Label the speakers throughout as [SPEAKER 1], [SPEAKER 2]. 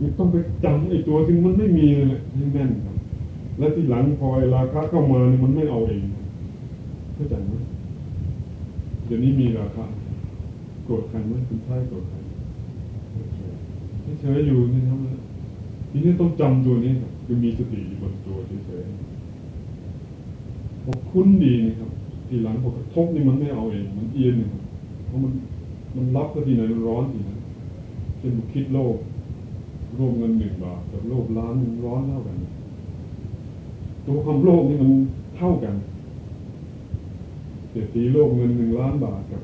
[SPEAKER 1] มันต้องไปจำไอ้ตัวที่มันไม่มีเลยให้แน่นครับ และที่หลังพอไอ้ราคาเข้ามาเนี่ยมันไม่เอาเองเข้าใจไหมเดี๋ยวนี้มีราคาโกรธใครไหมคุณท้ายโกรธใครเฉยอยู่นี่ครับทีนี้ต้องจำตัวนี้ครับคือมีสติอยู่บนตัวเฉยๆพอคุ้นดีนะครับ ทีหลังพอกระทบนี่มันไม่เอาเองมันเอียนนะเพราะมันมันรับก็ทีไหนมันร้อนทีนั้นเช่นคิดโลก รวมเงินหนึ่งบาทกับโลกล้านมันร้อนเท่ากัน ตัวความโลภนี่มันเท่ากันเศรษฐีโลภเงินหนึ่งล้านบาทกับ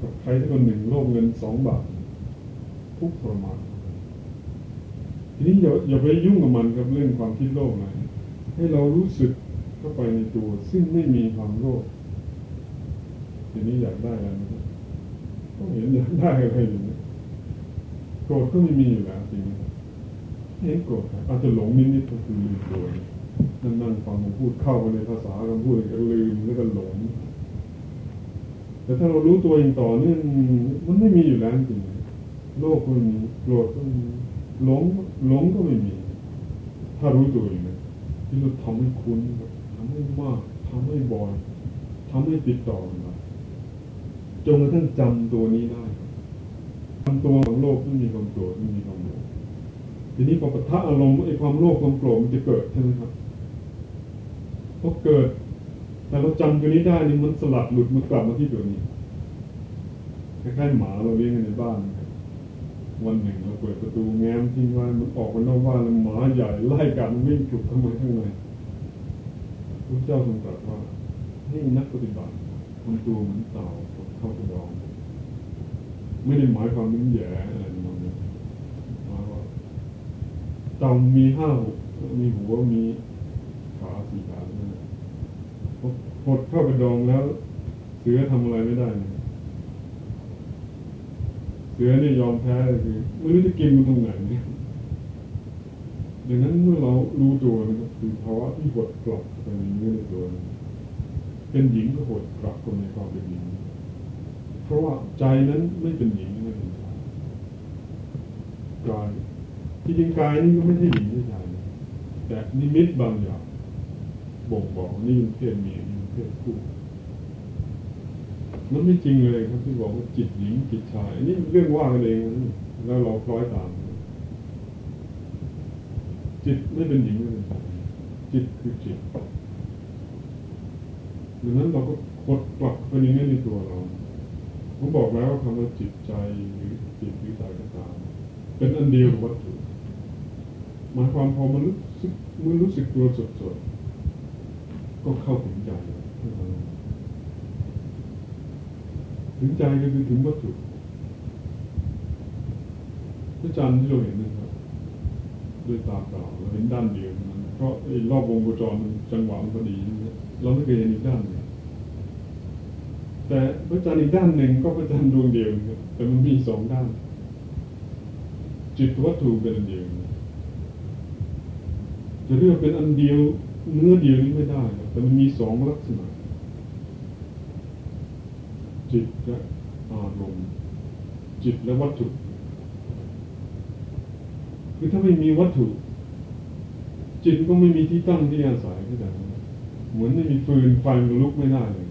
[SPEAKER 1] กับใครที่คนหนึ่งโลภเงินสองบาท ทุกข์ทรมานทีนี้อย่าอย่าไปยุ่งกับมันกับเรื่องความคิดโลภนะให้เรารู้สึกเข้าไปในตัว ซึ่งไม่มีความโลภทีนี้อยากได้อะไรก็เห็นอยากได้อะไรอยู่น รธก็ไม่มีอยู่แล้วจริงไหมครับเห็นโกรธอาจจะหลงนิดๆก็คือลืมตัวนั่งนั่งฟังผมพูดเข้าไปในภาษาคำพูดก็ลืมแล้วก็หลง แต่ถ้าเรารู้ตัวเองต่อเนื่องมันไม่มีอยู่แล้วจริงโลภก็ไม่มีโกรธก็ไม่มีหลงหลงก็ไม่มี ถ้ารู้ตัวเองนะที่เราทำให้คุ้นทำให้มากทำให้บ่อยทำให้ติดต่อมาจนกระทั่งจำตัวนี้ได้ ทำตัวของโลกไม่มีความโกรธไม่มีความโลภทีนี้พอปะทะอารมณ์ไอ้ความโลภความโกรธมันจะเกิดใช่ไหมครับพอเกิด แต่เราจำตัวนี้ได้นี่มันสลัดหลุดมันกลับมาที่ตัวนี้คล้ายๆหมาเราเลี้ยงในบ้านวันหนึ่งเราเปิดประตูแง้มทิ้งไว้มันออกมานอกบ้านแล้วหมาใหญ่ไล่กัดวิ่งฉุกเข้ามาข้างในพระเจ้าทรงตรัสว่าให้นักปฏิบัติทำตัวเหมือนเต่าเข้ากระดอง ไม่ได้หมายความมึงแย่อะไรนั่นนะหมายว่าเต่ามีห้าหกมีหัวมีขาสี่ขาเนี่ยพดเข้ากระดองแล้ว เสือทำอะไรไม่ได้นะเสือนี่ยอมแพ้เลยคือไม่รู้จะกินมันตรงไหนเนี่ยดังนั้นเมื่อเรารู้ตัวนะครับคือภาวะที่หดกลับไปในเนื้อในตัว เป็นหญิงก็หดกลับคนในความเป็นหญิง ราะว่าใจนั้นไม่เป็นหญิงไม่เป็นชายกายที่จริงกายนี่ก็ไม่ใช่หญิงไม่ใช่ชายแต่นิมิตบางอย่างบ่งบอกนี่เป็นเพศเมียนี่เป็นเพศคู่มันไม่จริงเลยครับที่บอกว่าจิตหญิงจิตชายอันนี้เรื่องว่ากันเองแล้วเราคล้อยตาม จิตไม่เป็นหญิงไม่เป็นชายจิตคือจิตดังนั้นเราก็กดกลับไปอย่างนี้ในตัวเรา ผมบอกแล้วคำว่าจิตใจหรือจิตหรือใจก็ตามเป็นอันเดียวกับวัตถุหมายความพอมันรู้สึกมันรู้สึกตัวสดๆก็เข้าถึงใจถึงใจก็คือถึงวัตถุพระจันทร์ที่เราเห็นนะครับด้วยตาเปล่าเราเห็นด้านเดียวนั้นเพราะไอ้รอบวงโคจรมันจังหวะมันพอดีเราไม่เคยเห็นอีกด้านหนึ่ง แต่พระจันทร์อีกด้านหนึ่งก็พระจันทร์ดวงเดียวครับแต่มันมีสองด้าน จิตวัตถุเป็นอันเดียวจะเรียกเป็นอันเดียวเนื้อเดียวนี้ไม่ได้ แต่มันมีสองลักษณะ จิตและอารมณ์จิตและวัตถุคือถ้าไม่มีวัตถุ จิตก็ไม่มีที่ตั้งที่อาศัยเข้าใจไหมเหมือนไม่มีฟืนไฟมันลุกไม่ได้เลย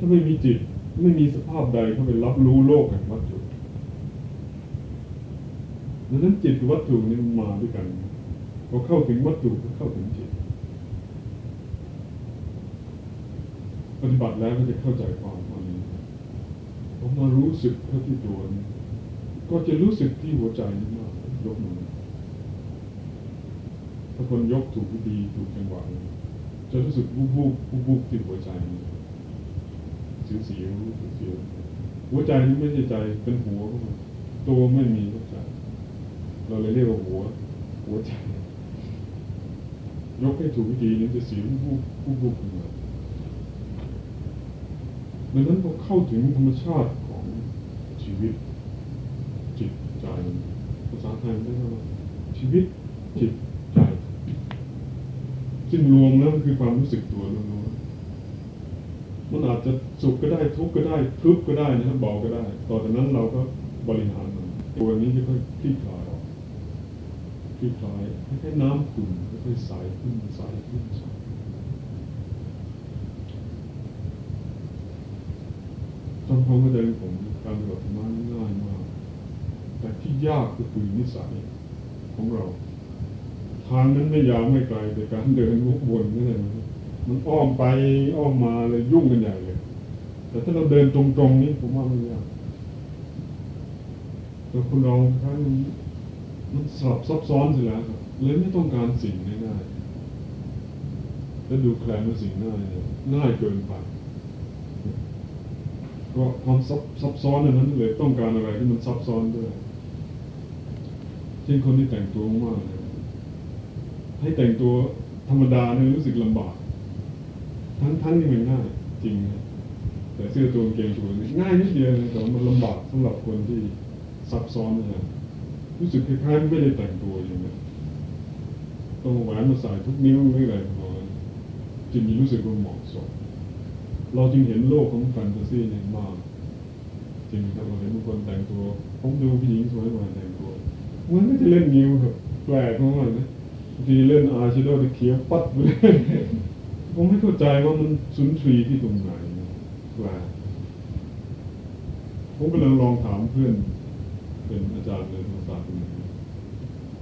[SPEAKER 1] ถ้าไม่มีจิต ไม่มีสภาพใดเข้าไปรับรู้โลกแห่งวัตถุดังนั้นจิตกับวัตถุนี่มาด้วยกันพอเข้าถึงวัตถุก็เข้าถึงจิต ปฏิบัติแล้วก็จะเข้าใจความข้อนี้ผมมารู้สึกเข้าที่ตัวนี้ก็จะรู้สึกที่หัวใจนี่มากยกมือถ้าคนยกถูกวิธีถูกจังหวะจะรู้สึกวูบวูบวูบวูบที่หัวใจ เสียวเสียวเสียวหัวใจนี่ไม่ใช่ใจเป็นหัวตัวไม่มีหัวใจเราเลยเรียกว่าหัว หัวใจยกให้ถูกวิธีนี้จะเสียววูบวูบวูบขึ้นมาดังนั้นพอเข้าถึงธรรมชาติของชีวิต จิตใจภาษาไทยเรียกว่าชีวิตจิตใจซึ่งรวมแล้วคือความรู้สึกตัวล้วน มันอาจจะสุขก็ได้ทุกข์ก็ได้ทุกข์ก็ได้นะครับเบาก็ได้ ต่อจากนั้นเราก็บริหารมันตัวนี้ค่อยคลี่คลายออกคลี่คลายคล้ายๆน้ำขุ่นค่อยๆใสขึ้นใสขึ้นใสตอนผมเข้าใจผมการปฏิบัติธรรมง่ายมาก แต่ที่ยากคือนิสัยของเราทางนั้นไม่ยาวไม่ไกลแต่การเดินวกวนนั่นเอง มันอ้อมไปอ้อมมาเลยยุ่งกันใหญ่เลย แต่ถ้าเราเดินตรงๆนี้ผมว่าไม่ยากแต่คุณเราครั้งมันมันสลับซับซ้อนเสียแล้วครับเลยไม่ต้องการสิ่งง่ายๆแล้วดูแคลนว่าสิ่งง่ายเนี่ยง่ายเกินไปก็ความซับซับซ้อนนนั้นเลยต้องการอะไรที่มันซับซ้อนด้วยเช่นคนที่แต่งตัวมากเลยให้แต่งตัวธรรมดาเนี่ยรู้สึกลำบาก ทั้งทั้งที่มันง่ายจริงนะแต่เสื้อตัวกางเกงตัวนี้ง่ายนิดเดียวแต่ว่ามันลำบากสำหรับคนที่ซับซ้อนนะรู้สึกคล้ายๆไม่ได้แต่งตัวอย่างนี้ต้องแหวนมาใส่ทุกนิ้วไม่อะไรประมาณนั้นจึงมีรู้สึกว่าเหมาะสมเราจึงเห็นโลกของแฟนตาซีเนี่ยมากจริงครับเราเห็นบางคนแต่งตัวผมดูผู้หญิงสวยกว่าแต่งตัวเหมันไม่จะเล่นนิ้วครับแปลกมากนะบางทีเล่นอาร์ชิโดตะเขียวปัดไปเลย ผมไม่เข้าใจว่ามันสุนทรีที่ตรงไหนนะแปลกผมก็เลยลองถามเพื่อน เป็นอาจารย์ในธรรมศาร์คนหนึ่ง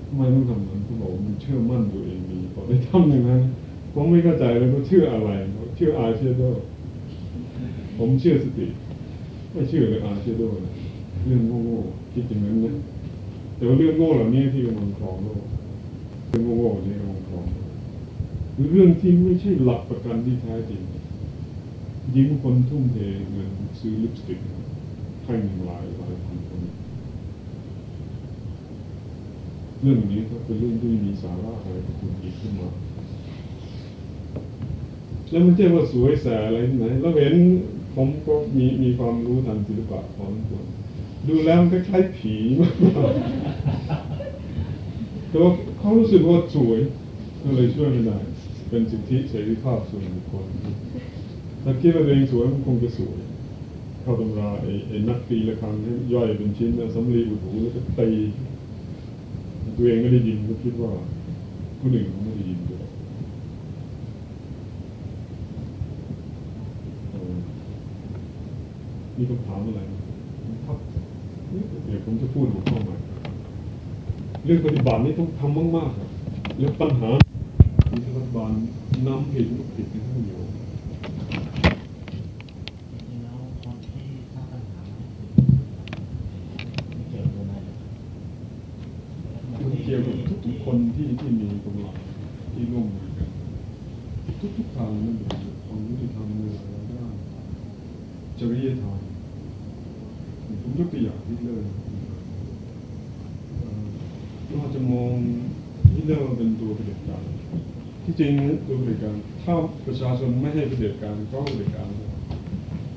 [SPEAKER 1] ทำไมต้องทำนั้นเขาบอกมันเชื่อมั่นตัวเองดีพอได้ทำอย่างนั้นผมไม่เข้าใจเลยว่าเชื่ออะไรเชื่ออาร์ชิโดผมเชื่อสติ ไม่เชื่อเลยอาเชื่อด้วยนะเรื่องโง่ๆคิดอย่างนั้นนะแต่ว่าเรื่องโง่เหล่านี้ที่กำลังครองโลกเรื่องโง่ๆนี้กำลังครองโลก เรื่องที่ไม่ใช่หลักประกันที่แท้จริง ยิ่งคนทุ่มเทเงินซื้อลิปสติกให้หนึ่งหลายหลายพันคนเรื่องนี้ก็เป็นเรื่องที่มีสาระอะไรกับคุณอีกขึ้นมาแล้วมันใช่ว่าสวยแสอะไรที่ไหนเราเห็นผมก็มีมีความรู้ทางศิลปะพอสมควรดูแล้วมันคล้ายๆผีมากแต่ว่าเขารู้สึกว่าสวยก็เลยช่วยไม่ได้ เป็นสิทธิเสรีภาพส่วนบุคคลถ้าคิดว่าตัวเองสวยมันคงจะสวย เข้าตำราไอ้นักตีละครั้งให้ย่อยเป็นชิ้นสำลีอุดหูแล้วก็ตีตัวเองไม่ได้ยินก็คิดว่าผู้หนึ่งเขาไม่ได้ยินด้วยมีคำถามอะไรครับเดี๋ยวผมจะพูดหัวข้อใหม่เรื่องปฏิบัตินี่ต้องทำมากๆครับแล้วปัญหา ตบาลน้ำเหตุลูกผิดในผู้อยู่
[SPEAKER 2] จริงๆแล้วคนทั้งอ
[SPEAKER 1] ยู่เกี่ยวกับทุกๆคนที่ที่มีกำลังที่ร่วมมือกันทุกๆทางนั่นเองความยุติธรรมในหลายด้านจริยธรรมผมยกตัวอย่างที่เลยเอ่อเราจะมองที่เรียกว่าเป็นตัวประเด็จการ ที่จริงตัวเผด็จการถ้าประชาชนไม่ให้เผด็จการก็เผด็จการ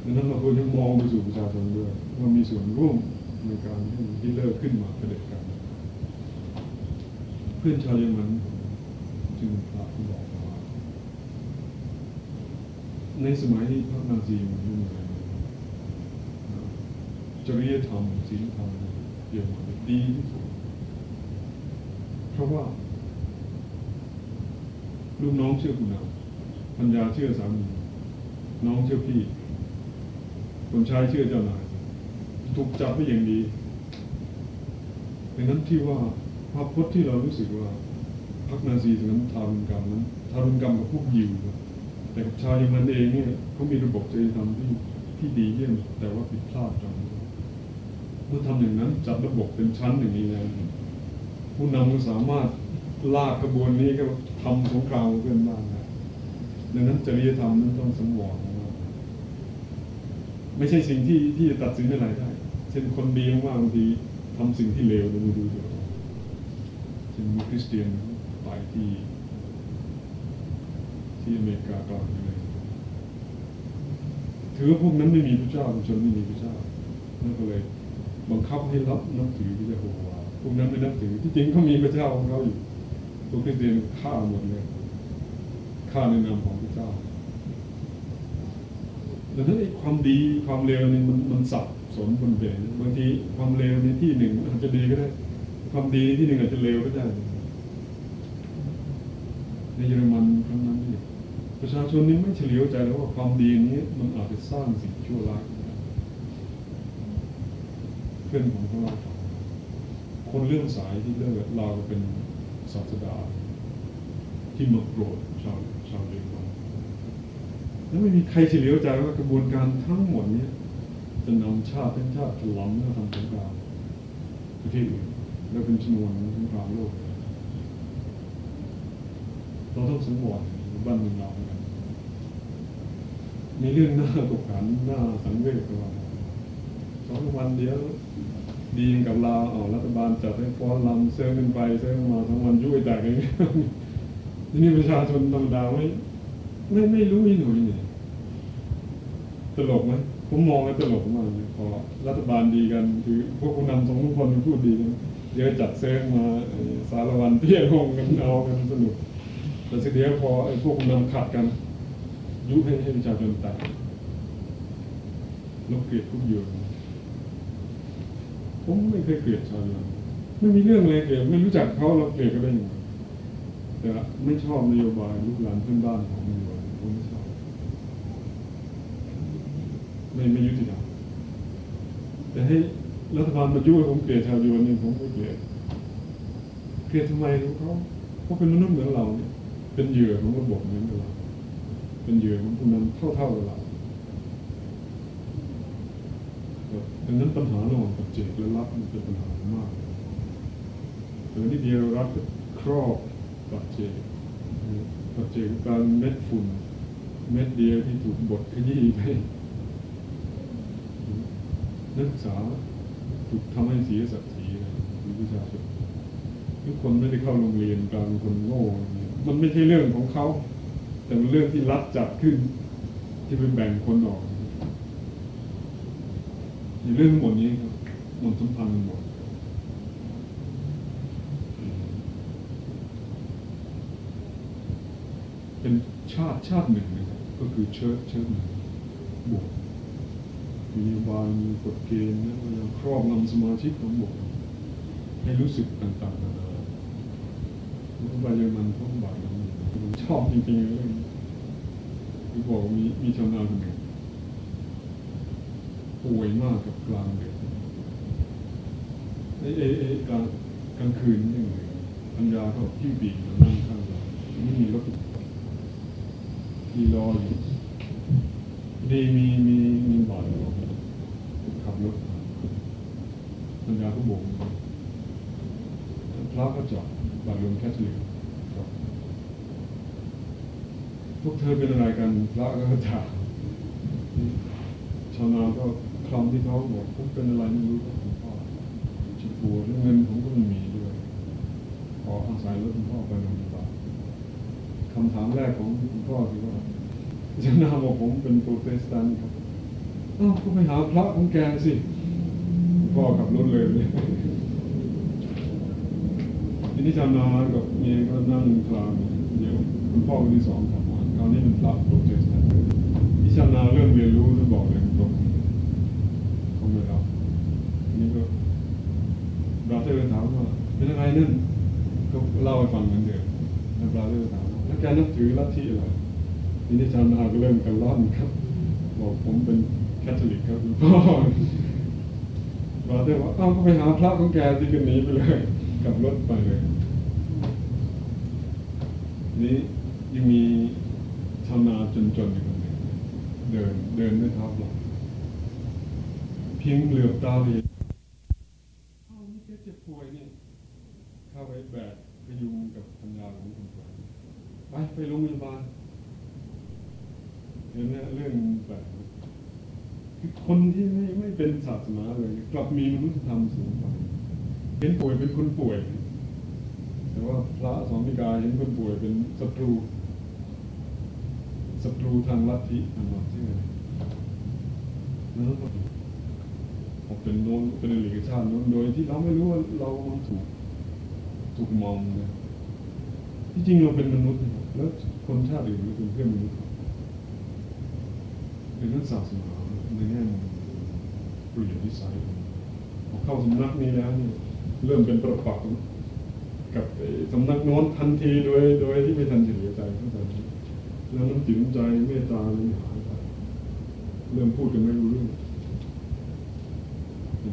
[SPEAKER 1] ดังนั้นเราควรจะมองไปสู่ประชาชนด้วยว่ามีส่วนร่วมในการให้ฮิตเลอร์ขึ้นมาเผด็จการเพื่อนชาวเยอรมันจึงพระที่บอกว่าในสมัยที่พระนาซีมันยุ่งอะไรจริยธรรมศีลธรรมเยอรมันดีที่สุดเพราะว่า ลูกน้องเชื่อคุณนำปัญญาเชื่อสามีน้องเชื่อพี่คนชายเชื่อเจ้านายถูกจับไว้อย่างดีดังนั้นที่ว่าภาพพจน์ที่เรารู้สึกว่าพรรคนาซีสนั้นทารุณกรรมนั้นทารุณกรรมกับพวกยิวแต่กับชาวเยอรมันเองเนี่ยเขามีระบบจริยธรรมที่ที่ดีเยี่ยมแต่ว่าผิดพลาดตรงนี้เมื่อทำอย่างนั้นจัดระบบเป็นชั้นอย่างนี้แล้วผู้นำก็สามารถ ลากกระบวนนี้ก็ทำสงครามเพื่อนบ้านได้ดังนั้นจริยธรรมนั้นต้องสมองไม่ใช่สิ่งที่ที่จะตัดสินอะไรได้ เช่นคนดีมากบางทีทำสิ่งที่เลวดูดูดูเช่นมีคริสเตียนไปที่ ที่อเมริกากลางเลยถือว่าพวกนั้นไม่มีพระเจ้าประชาชนไม่มีพระเจ้านั่นก็เลยบังคับให้รับนับถือพระเจ้าโฮวาพวกนั้นไม่นับถือที่จริงเขามีพระเจ้าของเขาอยู่ พวกคริเตียนฆ่าหมดเลยฆ่าในนามของพระเจ้าดังนั้นไอ้ความดีความเลวนี่มันมันสับสนบนเบนบางทีความเลวในที่หนึ่งอาจจะดีก็ได้ ความดีในที่หนึ่งอาจจะเลวก็ได้ ในเยอรมันครั้งนั้นนี่ประชาชนนี่ไม่เฉลียวใจแล้วว่าความดีนี้มันอาจจะสร้างสิ่งชั่วร้ายเพื่อนของเขาเราคนเรื่องสายที่เลิกเราเป็น ศาสดา ที่มาโปรดชาวชาวเยอรมันแล้วไม่มีใครเฉลียวใจว่ากระบวนการทั้งหมดนี้จะนำชาติเป็นชาติถล่มและทำสงครามประเทศอื่นแล้วเป็นชนวนสงครามโลก เราต้องสังวรบ้านเมืองเราเหมือนกันมีเรื่องน่าตลกขันน่าสังเวชกับเราสองวันเดียว ดีกับเราเอารัฐบาลจัดให้ฟ้อนลำเซิร์ฟกันไปเซิร์ฟมาทั้งวันยุ่ยแตกอย่างนี้ทีนี้ประชาชนธรรมดาไม่ไม่ไม่รู้อีหนุ่ยเนี่ยตลกไหมผมมองแล้วตลกมากเลยพอรัฐบาลดีกันคือพวกผู้นำสองคนมันพูดดีกันเดี๋ยวจัดเซิร์ฟมาสารวันเที่ยงงกันเอากันสนุกแต่สุดท้ายพอไอ้พวกผู้นำขัดกัน ยุให้ให้ประชาชนแตกลบเกลียดทุกอย่าง ผมไม่เคยเกลียดชาวเยอรมันไม่มีเรื่องอะไรเกลียดไม่รู้จักเขาเราเกลียดก็ได้ยังไงแต่ไม่ชอบนโยบายลูกลานเพื่อนบ้านของนโยบายผมไม่ชอบไม่ไม่ยุติธรรมแต่ให้รัฐบาลมายุ่ยผมเกลียดชาวเยอรมันนี่ผมไม่เกลียดเกลียดทำไมรู้เขาเพราะเป็นมนุษย์เหมือนเราเนี่ยเป็นเหยื่อของระบบเหมือนเราเป็นเหยื่อของผู้นำเท่าๆกับเรา ดังนั้นปัญหาระหว่างปัจเจกและรัฐมันเป็นปัญหามากแต่นิดเดียวรัฐครอบปัจเจกปัจเจกการเม็ดฝุ่น เม็ดเดียวที่ถูกบดขยี้ไปนักศึกษาถูกทำให้เสียศักดิ์ศรีนะคือประชาชนทุกคนไม่ได้เข้าโรงเรียนกลางคนโง่มันไม่ใช่เรื่องของเขา แต่มันเรื่องที่รัฐจัดขึ้นที่ไปแบ่งคนออก เรื่องหมดนี้ครับมันสัมพันธ์หมดเป็นชาติชาติหนึ่งนะครับ ก็คือเชิดเชิดหนึ่งบวกมีบายมีกฎเกณฑ์นะพยายามครอบงำสมาชิกของบวกให้รู้สึกต่างๆนานาแล้วก็ไปเยอรมันท้องบายนั้นผมชอบจริงๆเรื่องนี้คือบอกมีมีชาวนาคนหนึ่ง ป่วยมากกับกลางเดือนไอ้ไอ้ไอ้กลางกลางคืนนี่เลยปัญญาเขาที่ปีกมานั่งข้างเราไม่มีรถมีรออยู่ดีมีมีมีบ่อยขับรถปัญญาก็โบกพระก็จอดบาดลมแคทอลิกจอดพวกเธอเป็นอะไรกันพระก็ถามชาวนาก็ คำที่ท้องบอกผมเป็นอะไรไม่รู้ครับคุณพ่อชิบปัวเงินผมก็ไม่มีด้วยขออาศัยรถคุณพ่อไปโรงพยาบาลคำถามแรกของคุณพ่อคือว่าชาวนาบอกผมเป็นโปรเตสแตนต์ครับอ้าวก็ไปหาพระของแกสิคุณพ่อขับรถเลยเนี่ยทีนี้ชาวนากับเมียก็นั่งกลางเดี๋ยวคุณพ่อคนที่สองกลับมาคราวนี้เป็นพระโปรเตสแตนต์ที่ชาวนาเริ่มเรียนรู้แล้วบอกเลยตรงเขาไม่รับทีนี้ก็ brother ถามว่าเป็นอะไรนั่นก็เล่าให้ฟังเหมือนเดิมแล้ว brother ถามว่าแล้วแกนับถือลัทธิอะไรทีนี้ชาวนาก็เริ่มกันร้อนครับ บอกผมเป็นแคทอลิกครับคุณพ่อบราเธอร์ว่าอ้าวก็ไปหาพระของแกที่กันนี้ไปเลยกลับรถไปเลยนี้ยังมีชาวนาจนๆอีกคนหนึ่งเดินเดินด้วยเท้าเปล่าเพียงเหลือบตาไปเห็นอ้าวนี่แกเจ็บป่วยนี่ เข้าไปแบกพยุงกับพัญญาของคนป่วไปไปโรงพยาบาลเห็นไหมเรื่องแปลกคือคนที่ไม่ไม่เป็นศาสนาเลย กลับมีมนุษยธรรมสูงกว่าเห็นป่วยเป็นคนป่วย แต่ว่าพระสองนิกายเห็นคนป่วยเป็นศัตรูศัตรูทางลัทธิทางลัทธิอะไรแล้วก็เป็นโน้นเป็นหลีกชาติโน้นโดยที่เราไม่รู้ว่าเรามันถูก ถูกมองนะที่จริงเราเป็นมนุษย์นะครับแล้วคนชาติอื่นเราเป็นเพื่อนมนุษย์เป็นเรื่องศาสนาในแง่เปลี่ยนนิสัยพอเข้าสำนักนี้แล้วเนี่ยเริ่มเป็นประปักษ์กับสำนักโน้นทันทีโดยโดยที่ไม่ทันเฉลียวใจเข้าใจไหมแล้วน้ำจิตน้ำใจเมตตาเลยหายไปเริ่มพูดกันไม่รู้เรื่อง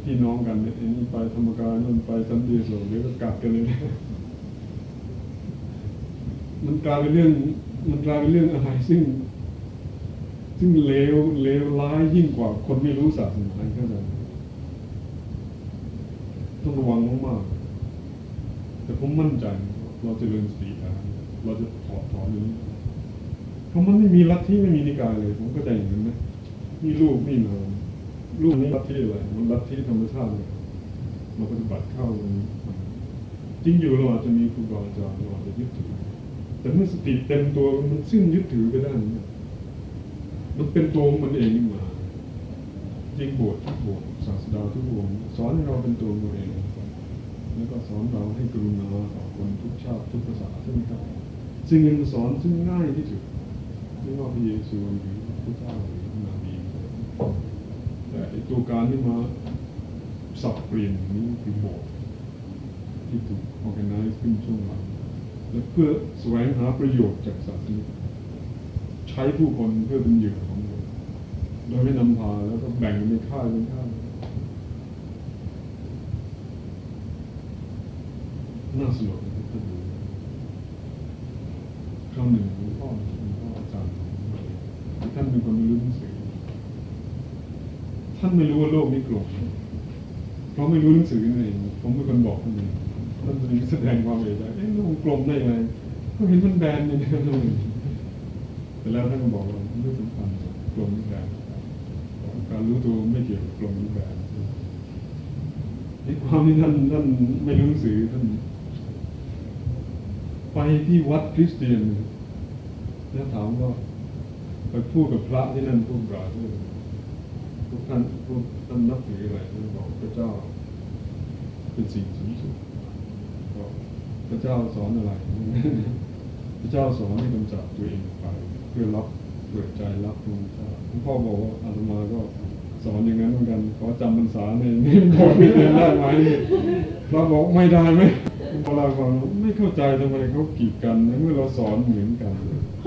[SPEAKER 1] พี่น้องกันเนี่ยไอ้นี่ไปธรรมกายนั่นไปสันติสุขเดี๋ยวก็กัดกันเลยมันกลายเป็นเรื่อง มันกลายเป็นเรื่องอะไรซึ่ง ซึ่งเลวเลวร้ายยิ่งกว่า คนไม่รู้ศาสนาเข้าจไหมต้องระวังมากๆแต่ผมมั่นใจ เราจะเรียนสติได้เราจะถอดถอนอย่างนี้เพราะมันไม่มีลัทธิไม่มีนิกายเลย ผมก็ใจอย่างนั้นนะนี่ลูกนี่นาม ลูกนี่ลัทธิอะไรมันลัทธิธรรมชาติเลยมาปฏิบัติเข้าตรงนี้จริงอยู่เราอาจจะมีครูบาอาจารย์เราอาจจะยึดถือ แต่เมื่อสติเต็มตัวมันซึ่งยึดถือไปได้นี่มันเป็นตัวของมันเองมายิ่งบวชทุกบวชศาสดาทุกวงสอนให้เราเป็นตัวของตัวเองแล้วก็สอนเราให้กรุณาต่อคนทุกชาติทุกภาษาใช่ไหมครับซึ่งเป็นสอนซึ่งง่ายที่สุดไม่ว่าพระเยซูหรือพระเจ้าหรือพระนบีแตัวการที่มาสับเปลี่ยนนี้คือโบสถ์ที่ถูก organize ขึ้นช่วงหลังและเพื่อแสวงหาประโยชน์จากศาสนาใช้ผู้คนเพื่อเป็นเหยื่อของเราโดยไม่นำพาแล้วก็แบ่งเป็นค่ายเป็นค่ายน่าสลดนะครับท่านดูคราวหนึ่งหลวงพ่อหลวงพ่ออาจารย์ท่านเป็นคนไม่รู้หนังสือ ท่านไม่รู้ว่าโลกนี้กลมเพราะไม่รู้หนังสือนั่นเองผมเป็นคนบอกท่านเองท่านจึงแสดงความเห็นว่าเอ๊ะโลกกลมได้ไงก็เห็นมันแบนอย่างนี้แต่แล้วท่านก็บอกว่าไม่สำคัญกลมหรือแบนการรู้ตัวไม่เกี่ยวกับกลมหรือแบนในความที่ท่านท่านไม่รู้หนังสือท่านไปที่วัดคริสเตียนแล้วถามว่าไปพูดกับพระที่นั่นพูดกล่าวด้ วยพวกท่านพวกท่านนับถืออะไรท่านบอกพระเจ้า เป็นสิ่งสูงสุดบอกพระเจ้าสอนอะไร พระเจ้าสอนให้กำจัดตัวเองไป เพื่อรับเปิดใจรับพระเจ้าหลวงพ่อบอกว่าอาตมาก็สอนอย่างนั้นเหมือนกันขอจำพรรษาในนี้บสถ์ไม่เรียนได้ไหมเราบอกไม่ได้ไหมพอเราฟังไม่เข้าใจทำไมเขากีดกันในเมื่อเราสอนเหมือนกัน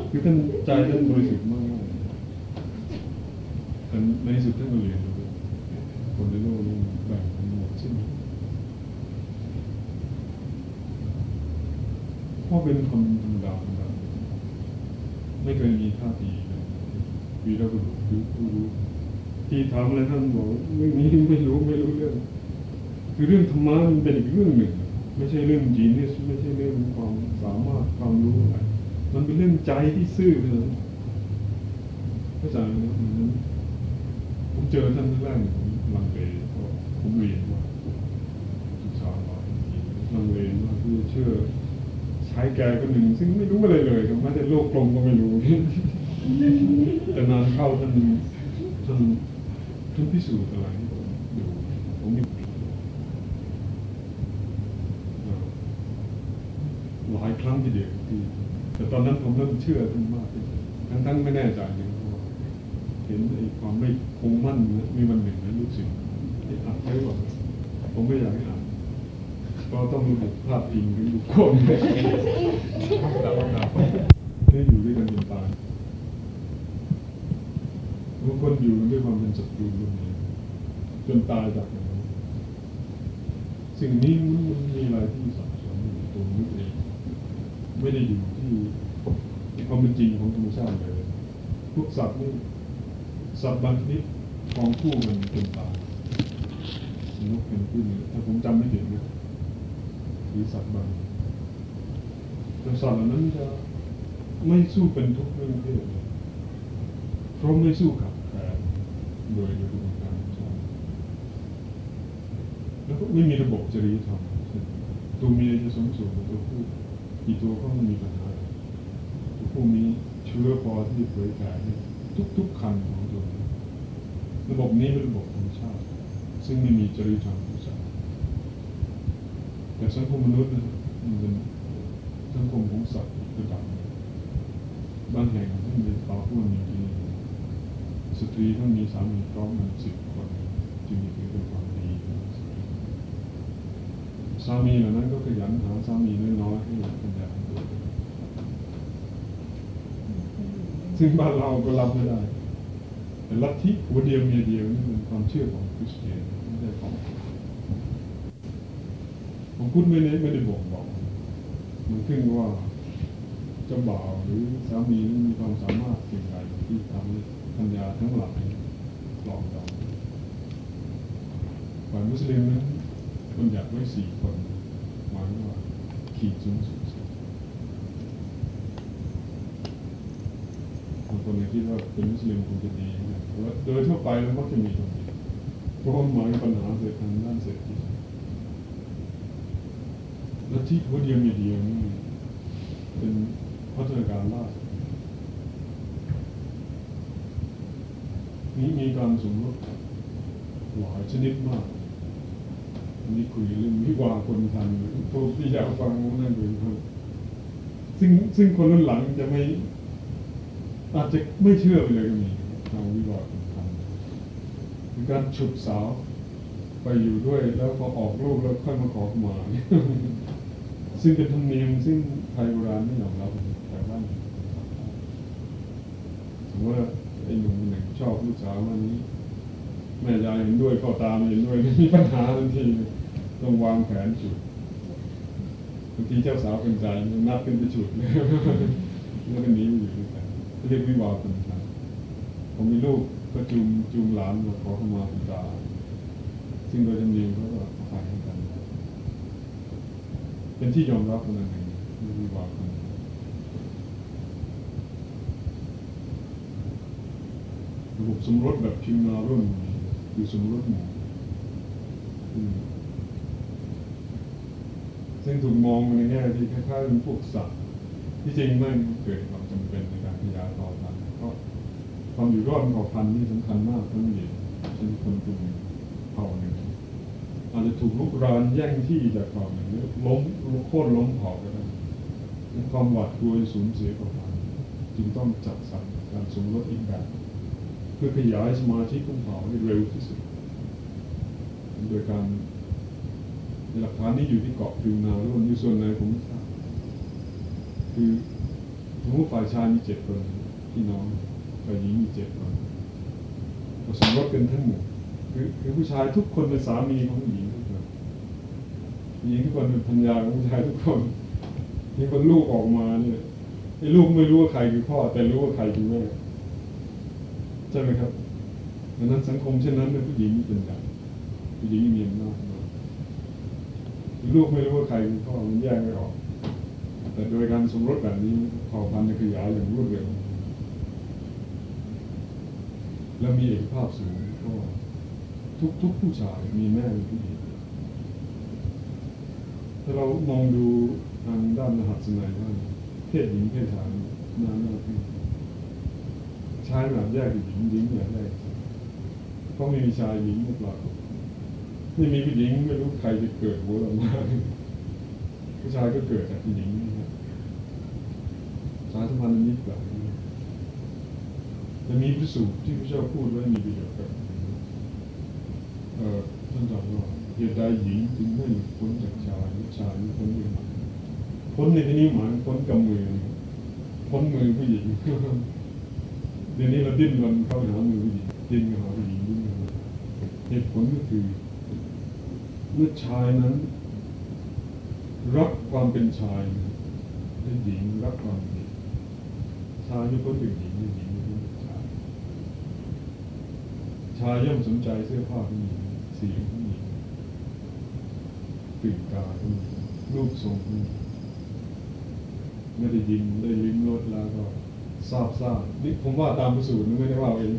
[SPEAKER 1] คือท่านใจท่านบริสุทธิ์มาก ในสุดท่านก็เรียนรู้คนในโลกนี้แบ่งกันหมดใช่ไหมพ่อเป็นคนธรรมดาธรรมดาไม่เคยมีท่าทีเลยวีรบุรุษคือผู้รู้ที่ถามอะไรท่านบอกเรื่องนี้ไม่รู้ไม่รู้เรื่อง คือเรื่องธรรมะมันเป็นอีกเรื่องหนึ่ง ไม่ใช่เรื่องจีนิสไม่ใช่เรื่องความสามารถความรู้อะไรมันเป็นเรื่องใจที่ซื่อเท่านั้นเข้าใจไหมครับนั้นผม เจอท่านแรกผมลังเลเพราะผมเรียนว่าศึกษามาลังเลมากที่เชื่อใชายแก่คนหนึ่ง ซึ่งไม่รู้อะไรเลยครับแม้แต่โลกกลมก็ไม่รู้ แต่นานเข้าท่านท่านท่านพิสูจน์อะไรให้ผมดูผมมีหลายครั้งทีเดียวที่แต่ตอนนั้นผมเริ่มเชื่อท่านมากขึ้นทั้งทั้งไม่แน่ใจเลยเพราะว่า เห็นไอ้ความไม่คงมั่นนะมีวันหนึ่งนะลูกศิษย์ที่อัดไว้ว่าผมไม่อยากให้อ่านก็ต้องมีบุคพาดพิงถึงบุคคลได้อยู่ด้วยกันจนตายบางคนอยู่ด้วยความเป็นศัตรูกันเองจนตายจากกันสิ่งนี้มันมันมีอะไรที่สับสนอยู่ตรงนี้เองไม่ได้อยู่ที่ความเป็นจริงของธรรมชาติเลย พวกสัตว์นี่ สัตว์บางชนิดครองคู่กันจนตานกเป็นขึ้นถ้าผมจำไม่ผิดนะหรือสัตว์บางแต่สัตว์เหล่านั้นจะไม่สู้เป็นทุกเรื่องเพศเพราะไม่สู้ขับแขนโดยดยกระบวนการชาติแล้วก็ไม่มีระบบจริยธรรมตัวเมียจะสมสู่กับตัวผู้กี่ตัวก็ไม่มีปัญหาตัวผู้มีเชื้อพอที่เผยแผ่ ทุกๆคันของตัวระบบนี้เป็นระบบธรรมชาติ ซึ่งไม่มีจริยธรรมของสัตว์แต่สังคมมนุษย์นะมันเป็นสังคมของสัตว์ระดับหนึ่งบางแห่งซึ่งเป็นป่าพูนจริงๆสตรีต้องมีสามีพร้อมกันสิบคนจึงถือเป็นความดีสามีเหล่านั้นก็ขยันหาสามีน้อยๆให้ปัญญาด้ว ซึ่งบ้านเราก็รับไม่ได้ แต่ลัทธิหัวเดียวเมียเดียวนี่เป็นความเชื่อของคริสเตียนไม่ใช่ของผมพูดไม่ได้ไม่ได้บอกบอก มันขึ้นว่าจ้าบ่าวหรือสามีนั้นมีความสามารถสิ่งใดที่ทำให้ปัญญาทั้งหลายหลอกเราฝ่ายมุสลิมนั้นคนอยากไว้สี่คนหมายว่าขีดสูงสุดบาง คนเนี่ยคิดว่าเป็นมุสลิมคงจะดีนะแต่ว่าโดยทั่วไปแล้วมักจะมีตรงนี้เพราะว่าหมายปัญหาเศรษฐทางด้านเศรษฐกิจและที่หัวเดียวมีเดียวนี่เป็นพัฒนาการล่าสุดนี้มีการสมรสหลายชนิดมากอันนี้คุยเรื่องวิวาคนทันพวกที่อยากฟังนั่นดูครับซึ่งซึ่งคนรุ่นหลังจะไม่ อาจจะไม่เชื่อไปเลยก็มีทางวิวาห์คนทันเป็นการฉุดสาวไปอยู่ด้วยแล้วพอออกลูกแล้วค่อยมาขอขมา ซึ่งเป็นธรรมเนียมซึ่งไทยโบราณไม่ยอมรับแต่ว่าสมมติว่าไอ้หนุ่มคนหนึ่งชอบลูกสาววันนี้ แม่ยายเห็นด้วยพ่อตามเห็นด้วยมีปัญหาทันทีต้องวางแผนจุดบางทีเจ้าสาวเป็นใจนัดกันไปจุดแล้วก็หนีมาอยู่ด้วยกัน เรียกวิวาห์คนไทยผมมีลูกก็จูงจูงหลานมาขอเข้ามาคุณตา ซึ่งโดยธรรมเนียมเขาก็อภัยให้กัน เป็นที่ยอมรับคนหนึ่งไม่มีวาคนระบบสมรสแบบพิมนารุ่นคือสมรสหมู่อืมซึ่งถูกมองในแง่ที่คล้ายๆเป็นพวกสัตว์ที่จริงไมันเกิดความจำเป็นใน ขยายต่อพันธุ์เพราะความอยู่รอดของพันธุ์นี่สำคัญมากทั้งหมดเช่นคนกลุ่มเผ่าหนึ่งอาจจะถูกลุกรานแย่งที่จากเผ่าหนึ่งหรือล้มโค่นล้มเผ่าก็ได้ความหวาดกลัวสูญเสียเผ่าพันธุ์จึงต้องจัดสรรการสมรสอีกแบบเพื่อขยายสมาชิกของเผ่าให้เร็วที่สุดโดยการหลักฐานนี้อยู่ที่เกาะพิวนารุ่นอยู่ส่วนไหนผมไม่ทราบคือ สมมติฝ่ายชายมีเจ็ดคนพี่น้องฝ่ายหญิงมีเจ็ดคนก็สมรสกันทั้งหมดคือคือผู้ชายทุกคนเป็นสามีของผู้หญิงทุกคนผู้หญิงทุกคนเป็นภรรยาของผู้ชายทุกคนที่คนลูกออกมาเนี่ยไอ้ลูกไม่รู้ว่าใครคือพ่อ แต่รู้ว่าใครคือแม่ใช่ไหมครับดังนั้นสังคมเช่นนั้นเป็นผู้หญิงเป็นใหญ่ผู้หญิงมีอำนาจมากลูกไม่รู้ว่าใครคือพ่อมันแยกไม่ออก แต่โดยการสมรสแบบนี้เผ่าพันธุ์จะขยายอย่างรวดเร็ว แล้วมีเอกภาพสูงก็ทุกทุกผู้ชายมีแม่มีผู้หญิงถ้าเรามองดูทางด้านมหัศนัยว่าเพศหญิงเพศชายน่าน่าขึ้นชายแบบแยกกับหญิงหญิงแบบแยกเพราะไม่มีชายหญิงไม่ปรากฏไม่มีผู้หญิงไม่รู้ใครจะเกิดหัวออกมา ผู้ชายก็เกิดจากผู้หญิงนะครับสายสัมพันธ์นิดแบบนี้จะมีพิสูจน์ที่พระเจ้าพูดไว้มีประโยชน์กับเอ่อท่านตรัสว่าเหตุใดหญิงจึงไม่หลุดพ้นจากชายชายพ้นจากหญิงพ้นในที่นี้หมายพ้นกำมือพ้นมือผู้หญิงเดี๋ยวนี้เราดิ้นรนเข้าหามือผู้หญิงดิ้นเข้าหาผู้หญิงดิ้นเหตุผลก็คือเมื่อชายนั้น รักความเป็นชายนะและหญิงรักความเป็นหญิงชายไม่พ้นจากหญิงหญิงไม่พ้นจากชายชายย่อมสนใจเสื้อผ้าผู้หญิงเสียงผู้หญิงกลิ่นกายผู้หญิงรูปทรงผู้หญิงไม่ได้ยินได้ลิ้มรสแล้วก็ทราบซ่านนี่ผมว่าตามประสูตรนไม่ได้ว่าเอง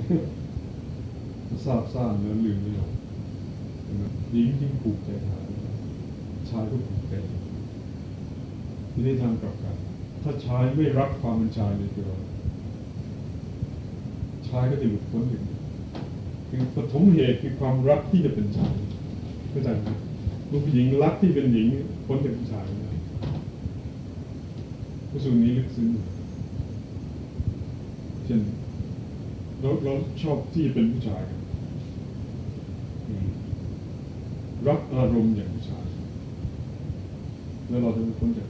[SPEAKER 1] ทราบซ่านแล้วลืมไม่ออกหญิงที่ผูกใจหายชายก็ผูกใจ ทางกลับกัน ถ้าชายไม่รักความเป็นชายเลยตัวชายก็จะหลุดพ้นอย่างนี้คือปฐมเหตุคือความรักที่จะเป็นชายเข้าใจไหมลูกผู้หญิงรักที่เป็นหญิงพ้นจากผู้ชายไม่ได้พระสูตรนี้ลึกซึ้งเช่นเราเราชอบที่เป็นผู้ชายรักอารมณ์อย่างผู้ชาย แล้วเราจะเป็นคนจาก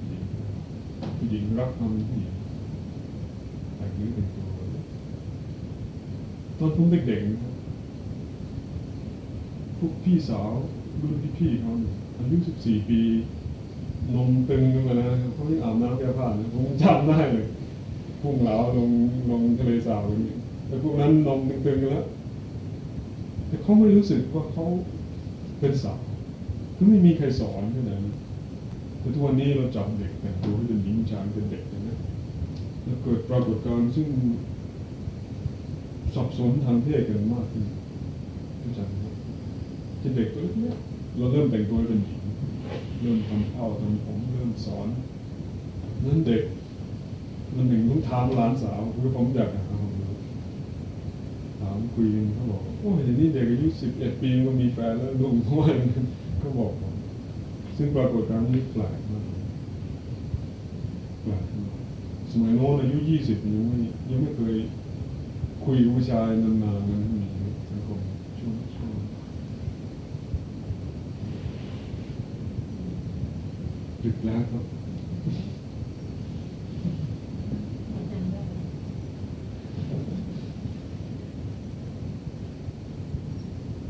[SPEAKER 1] ผู้หญิงรักความเป็นผู้หญิงแต่งเนื้อเป็นตัวตอนผมเด็กๆนะพวกพี่สาวรุ่นพี่ๆเขาอายุสิบสี่ปีนมตึงขึ้นมาแล้วนะเขายังอาบน้ำแก้ผ้าเลยผมจำได้เลยพุ่งเหลาลงลงทะเลสาบอย่างนี้แต่พวกนั้นนมตึงๆแล้วแต่เขาไม่รู้สึกว่าเขาเป็นสาวคือไม่มีใครสอนขนาดนั้น แต่ทุกวันนี้เราจับเด็กแต่งตัวให้เป็นหญิงชายเป็นเด็กนี้แล้วเกิดปรากฏการณ์ซึ่งสับสนทางเพศกันมากขึ้นเข้าใจไหมครับที่เด็กตัวเล็กๆเราเริ่มแต่งตัวให้เป็นหญิง เริ่มทำเข้าทำผมเริ่มสอนนั้นเด็ก มันหนึ่งต้องถามหลานสาวคือผมอยากหามถามคุยเขาบอกโอ้ยเดี๋ยวนี้เด็กอายุสิบเอ็ดปีก็มีแฟนแล้วลุงเขาว่าอย่างนั้นเขาบอก ซึ่งปรากฏการณ์นี้แปลกมากแปลกมากสมัยโน้นอายุยี่สิบยังไม่ยังไม่เคยคุยกับผู้ชายนานๆนั้นมีสังคมช่วงช่วงดึกแล้วครับ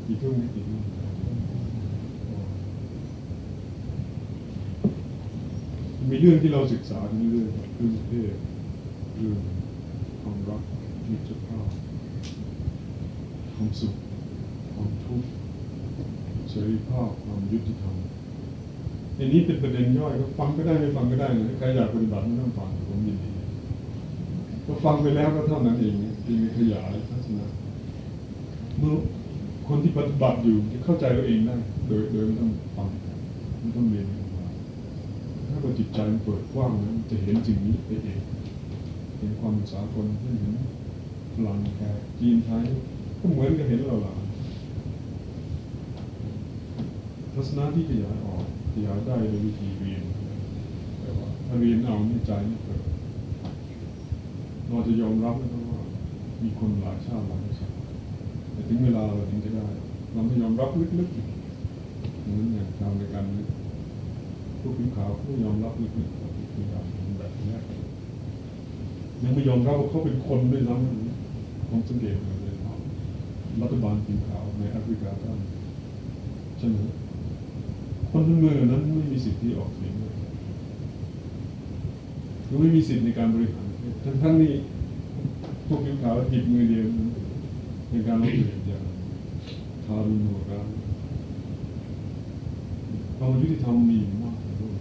[SPEAKER 1] กี่ทุ่มนี่กี่ทุ่ม เรื่องที่เราศึกษากันเรื่อยๆครับเรื่องเพศเรื่องความรักมิตรภาพความสุขความทุกข์เสรีภาพความยุติธรรมอันนี้เป็นประเด็นย่อยก็ฟังก็ได้ไม่ฟังก็ได้นะใครอยากปฏิบัติไม่ต้องฟังผมยินดีก็ฟังไปแล้วก็เท่านั้นเองเพียงขยายทัศนะเมื่อคนที่ปฏิบัติอยู่จะเข้าใจตัวเองได้โดยโดยไม่ต้องฟังไม่ต้องเรียน กันมาถ้าเราจิตใจมันเปิดกว้างนะจะเห็นสิ่งนี้ไปเองเห็นความสากลเห็นพลังแขกจีนไทยก็เหมือนกับเห็นเราหลานทัศนะที่ขยายออกขยายได้โดยวิธีเรียนแต่ว่าถ้าเรียนเอาในใจไม่เกิดเราจะยอมรับนะครับว่ามีคนหลายชาติหลายภาษาแต่ถึงเวลาเราถึงจะได้ เราไม่ยอมรับลึกๆเหมือนอย่างชาวในการนี้พวก ผิวขาวไม่ยอมรับลึกๆว่าผิวดำแบบนี้ยังไม่ยอมรับว่าเขาเป็นคนด้วยซ้ำผมสังเกตเลยครับรัฐบาลผิวขาวในแอฟริกาใต้ใช่ไหมคนทั้งเมืองนั้นไม่มีสิทธิ์ที่ออกเสียงเลยคือไม่มีสิทธิ์ในการบริหารทั้งทั้งนี้พวกผิวขาวหยิบมือเดียวในการลดเหลี่ยมอย่างทารุณโหดร้ายความยุติธรรมมีมากในโลก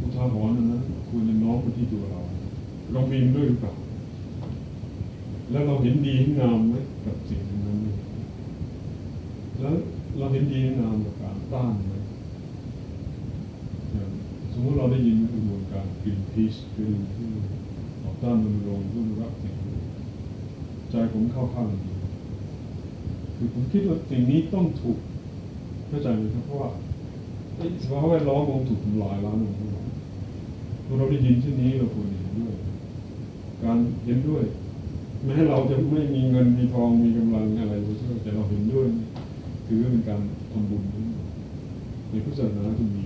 [SPEAKER 1] อุทาหรณ์นั้นควรจะน้อมไปที่ตัวเรา เรามีมันด้วยหรือเปล่า แล้วเราเห็นดีเห็นงามไหมกับสิ่งนั้น แล้วเราเห็นดีงามกับการต้านไหมอย่างสมมติเราได้ยินกระบวนการกินพีชคือที่ต่อต้านมันลงค์รื่องรักสิ่งใจผมเข้าข้างดีคือผมคิดว่าสิ่งนี้ต้องถูกเข้าใจไหมครับเพราะว่าไอสภาพแวดล้อมมันถูกทำลายล้างลงทุกวัน เมื่อเราได้ยินเช่นนี้เราควรเห็นด้วย การเห็นด้วยแม้เราจะไม่มีเงินมีทองมีกำลังอะไรก็เถอะแต่เราเห็นด้วยถือว่าเป็นการทำบุญในพุทธศาสนาจะมี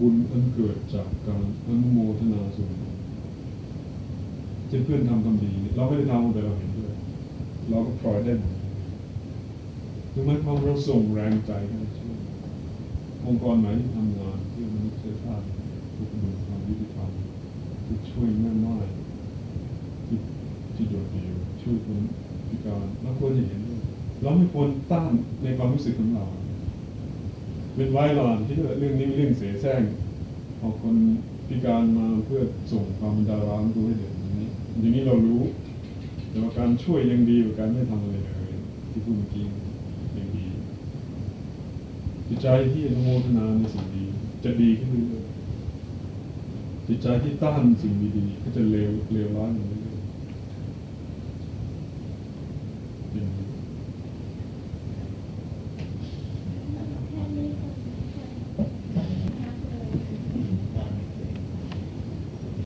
[SPEAKER 1] บุญอันเกิดจากการอนุโมทนาส่วนเช่นเพื่อนทำทำดีเราไม่ได้ทำแต่เราเห็นด้วย เราก็ปล่อยได้หมดคือหมายความเราส่งแรงใจให้ช่วยองค์กรไหนที่ทำงานที่มนุษยชาติ ทุกคนความยุติธรรมที่ช่วยแม่ไม้ที่ที่โดดเดี่ยวช่วยคนพิการเราควรจะเห็นด้วยเราไม่ควรต้านในความรู้สึกของเรา เป็นไว้ลานที่เรื่องนี้เป็นเรื่องเสียแซงเอาคนพิการมาเพื่อส่งความดาราตัวให้เด็กอย่างนี้อย่างนี้เรารู้ แต่ว่าการช่วยยังดีกว่าการไม่ทำอะไรเลยที่พูดเมื่อกี้ยังดีจิตใจที่อนุโมทนาในสิ่งดีจะดีขึ้นเรื่อยๆ จิตใจที่ต้านสิ่งดีๆก็จะเลวเลวร้ายอย่างนี้